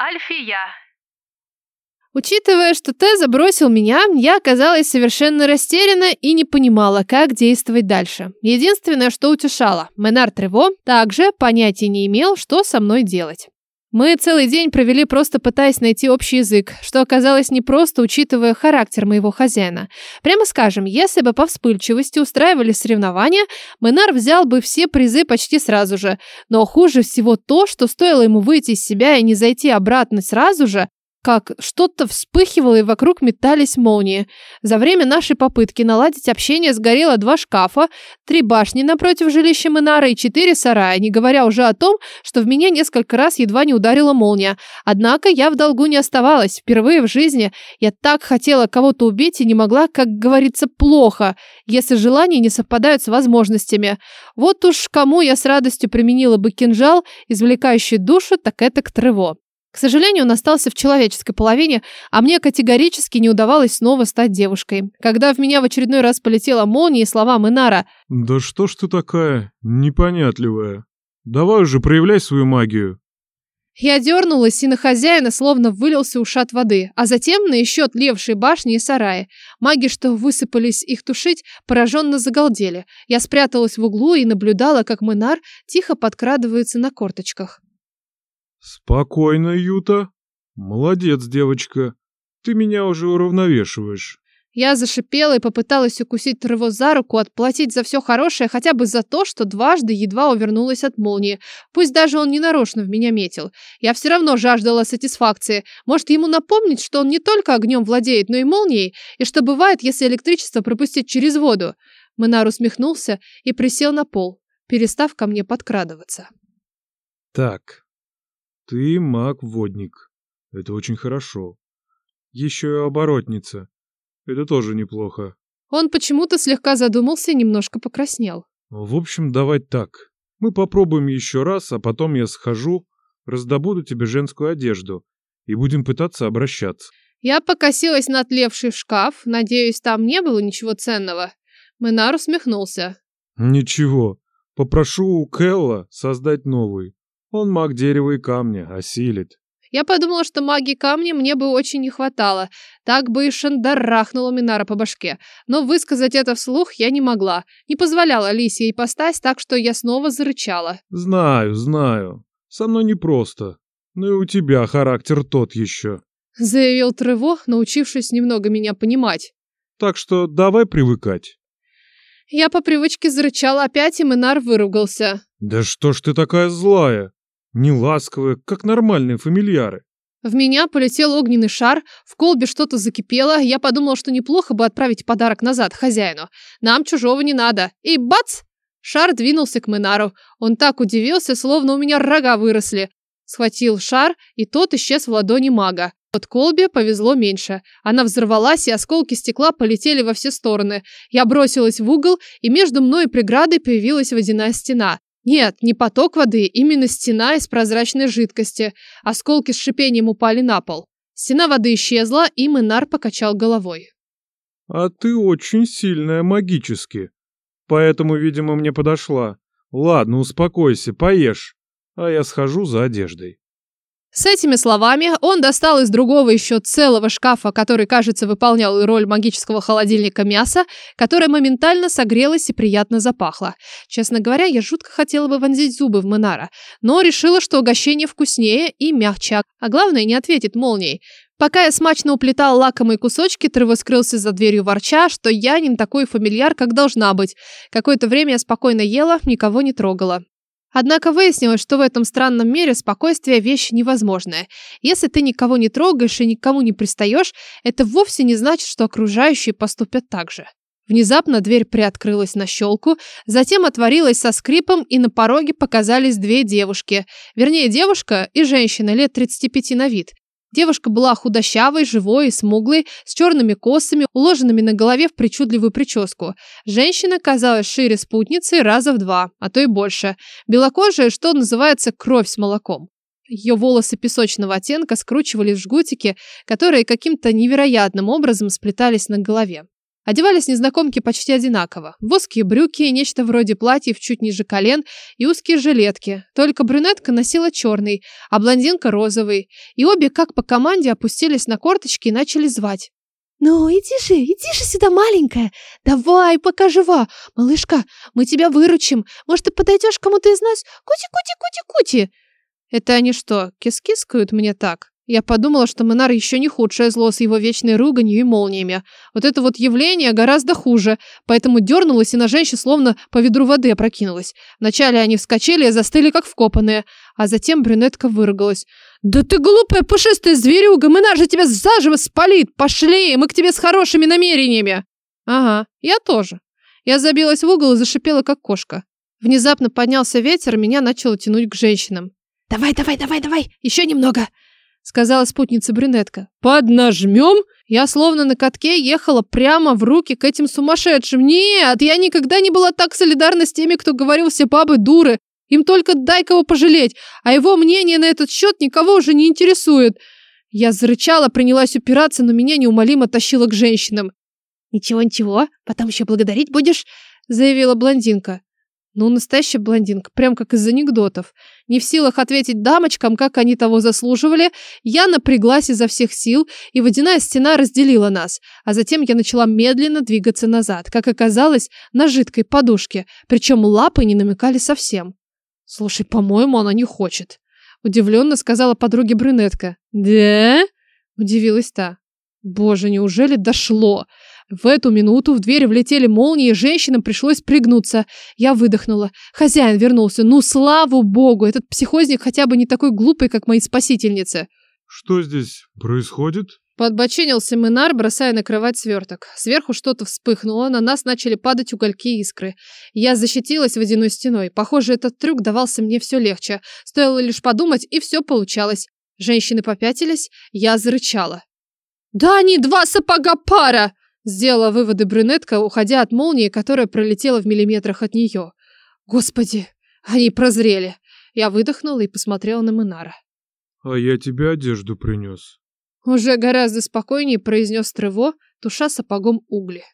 Альфия. Учитывая, что Т забросил меня, я оказалась совершенно растеряна и не понимала, как действовать дальше. Единственное, что утешало, Менар Трево также понятия не имел, что со мной делать. Мы целый день провели просто пытаясь найти общий язык, что оказалось непросто, учитывая характер моего хозяина. Прямо скажем, если бы по вспыльчивости устраивали соревнования, Менар взял бы все призы почти сразу же. Но хуже всего то, что стоило ему выйти из себя и не зайти обратно сразу же, как что-то вспыхивало и вокруг метались молнии. За время нашей попытки наладить общение сгорело два шкафа, три башни напротив жилища Минара и четыре сарая, не говоря уже о том, что в меня несколько раз едва не ударила молния. Однако я в долгу не оставалась. Впервые в жизни я так хотела кого-то убить и не могла, как говорится, плохо, если желания не совпадают с возможностями. Вот уж кому я с радостью применила бы кинжал, извлекающий душу, так это к Трево. К сожалению, он остался в человеческой половине, а мне категорически не удавалось снова стать девушкой. Когда в меня в очередной раз полетела молния и слова Минара «Да что ж ты такая непонятливая? Давай уже проявляй свою магию». Я дернулась, и на хозяина словно вылился ушат воды, а затем на еще тлевшие башни и сараи. Маги, что высыпались их тушить, пораженно загалдели. Я спряталась в углу и наблюдала, как Минар тихо подкрадывается на корточках. Спокойно, Юта. Молодец, девочка. Ты меня уже уравновешиваешь. Я зашипела и попыталась укусить Трево за руку, отплатить за все хорошее, хотя бы за то, что дважды едва увернулась от молнии. Пусть даже он ненарочно в меня метил. Я все равно жаждала сатисфакции. Может, ему напомнить, что он не только огнем владеет, но и молнией, и что бывает, если электричество пропустить через воду. Монар усмехнулся и присел на пол, перестав ко мне подкрадываться. Так, ты маг-водник. Это очень хорошо. Еще и оборотница. Это тоже неплохо. Он почему-то слегка задумался и немножко покраснел. В общем, давай так. Мы попробуем еще раз, а потом я схожу, раздобуду тебе женскую одежду и будем пытаться обращаться. Я покосилась на тлевший шкаф, надеюсь, там не было ничего ценного. Менар усмехнулся. Ничего, попрошу у Келла создать новый. Он маг дерева и камня, осилит. Я подумала, что магии камня мне бы очень не хватало. Так бы и шандарахнула Минара по башке. Но высказать это вслух я не могла. Не позволяла Лисе ипостась, так что я снова зарычала. Знаю, знаю. Со мной непросто. Но и у тебя характер тот еще. Заявил Трево, научившись немного меня понимать. Так что давай привыкать. Я по привычке зарычала опять, и Минар выругался. Да что ж ты такая злая? Неласковые, как нормальные фамильяры. В меня полетел огненный шар, в колбе что-то закипело, я подумала, что неплохо бы отправить подарок назад хозяину. Нам чужого не надо. И бац! Шар двинулся к Минару. Он так удивился, словно у меня рога выросли. Схватил шар, и тот исчез в ладони мага. От колбе повезло меньше. Она взорвалась, и осколки стекла полетели во все стороны. Я бросилась в угол, и между мной и преградой появилась водяная стена. Нет, не поток воды, именно стена из прозрачной жидкости. Осколки с шипением упали на пол. Стена воды исчезла, и Минар покачал головой. А ты очень сильная магически. Поэтому, видимо, мне подошла. Ладно, успокойся, поешь. А я схожу за одеждой. С этими словами он достал из другого еще целого шкафа, который, кажется, выполнял роль магического холодильника мяса, которое моментально согрелось и приятно запахло. Честно говоря, я жутко хотела бы вонзить зубы в Минара, но решила, что угощение вкуснее и мягче, а главное, не ответит молнией. Пока я смачно уплетал лакомые кусочки, Трево скрылся за дверью ворча, что я не такой фамильяр, как должна быть. Какое-то время я спокойно ела, никого не трогала. Однако выяснилось, что в этом странном мире спокойствие – вещь невозможная. Если ты никого не трогаешь и никому не пристаешь, это вовсе не значит, что окружающие поступят так же. Внезапно дверь приоткрылась на щелку, затем отворилась со скрипом, и на пороге показались две девушки. Вернее, девушка и женщина лет 35 на вид. Девушка была худощавой, живой и смуглой, с черными косами, уложенными на голове в причудливую прическу. Женщина казалась шире спутницы раза в два, а то и больше. Белокожая, что называется, кровь с молоком. Ее волосы песочного оттенка скручивались в жгутики, которые каким-то невероятным образом сплетались на голове. Одевались незнакомки почти одинаково. Воские брюки, нечто вроде платьев чуть ниже колен и узкие жилетки. Только брюнетка носила черный, а блондинка розовый. И обе, как по команде, опустились на корточки и начали звать. «Ну, иди же, иди же сюда, маленькая! Давай, пока жива! Малышка, мы тебя выручим! Может, ты подойдешь кому-то из нас? Кути-кути-кути-кути!» Это они что, кис-кискают мне так? Я подумала, что Менар еще не худшее зло с его вечной руганью и молниями. Вот это вот явление гораздо хуже, поэтому дернулась и на женщин словно по ведру воды опрокинулась. Вначале они вскочили и застыли как вкопанные, а затем брюнетка выругалась. «Да ты глупая пушистая зверюга! Менар же тебя заживо спалит! Пошли, мы к тебе с хорошими намерениями!» «Ага, я тоже». Я забилась в угол и зашипела, как кошка. Внезапно поднялся ветер, меня начало тянуть к женщинам. «Давай, давай, давай, давай! Еще немного!» Сказала спутница брюнетка. Поднажмем? Я словно на катке ехала прямо в руки к этим сумасшедшим. Нет, я никогда не была так солидарна с теми, кто говорил все бабы дуры. Им только дай кого пожалеть, а его мнение на этот счет никого уже не интересует. Я зарычала, принялась упираться, но меня неумолимо тащило к женщинам. «Ничего-ничего, потом еще благодарить будешь», — заявила блондинка. Ну, настоящая блондинка, прям как из анекдотов. Не в силах ответить дамочкам, как они того заслуживали, я напряглась изо всех сил, и водяная стена разделила нас. А затем я начала медленно двигаться назад, как оказалось, на жидкой подушке, причем лапы не намекали совсем. «Слушай, по-моему, она не хочет», — удивленно сказала подруге брюнетка. «Да?» — удивилась та. «Боже, неужели дошло?» В эту минуту в дверь влетели молнии, и женщинам пришлось пригнуться. Я выдохнула. Хозяин вернулся. Ну, слава богу, этот психозник хотя бы не такой глупый, как мои спасительницы. Что здесь происходит? Подбоченился Минар, бросая на кровать сверток. Сверху что-то вспыхнуло, на нас начали падать угольки и искры. Я защитилась водяной стеной. Похоже, этот трюк давался мне все легче. Стоило лишь подумать, и все получалось. Женщины попятились, я зарычала. «Да они два сапога пара!» Сделала выводы брюнетка, уходя от молнии, которая пролетела в миллиметрах от нее. Господи, они прозрели. Я выдохнула и посмотрела на Минара. А я тебе одежду принес. Уже гораздо спокойнее произнес Трево, туша сапогом угли.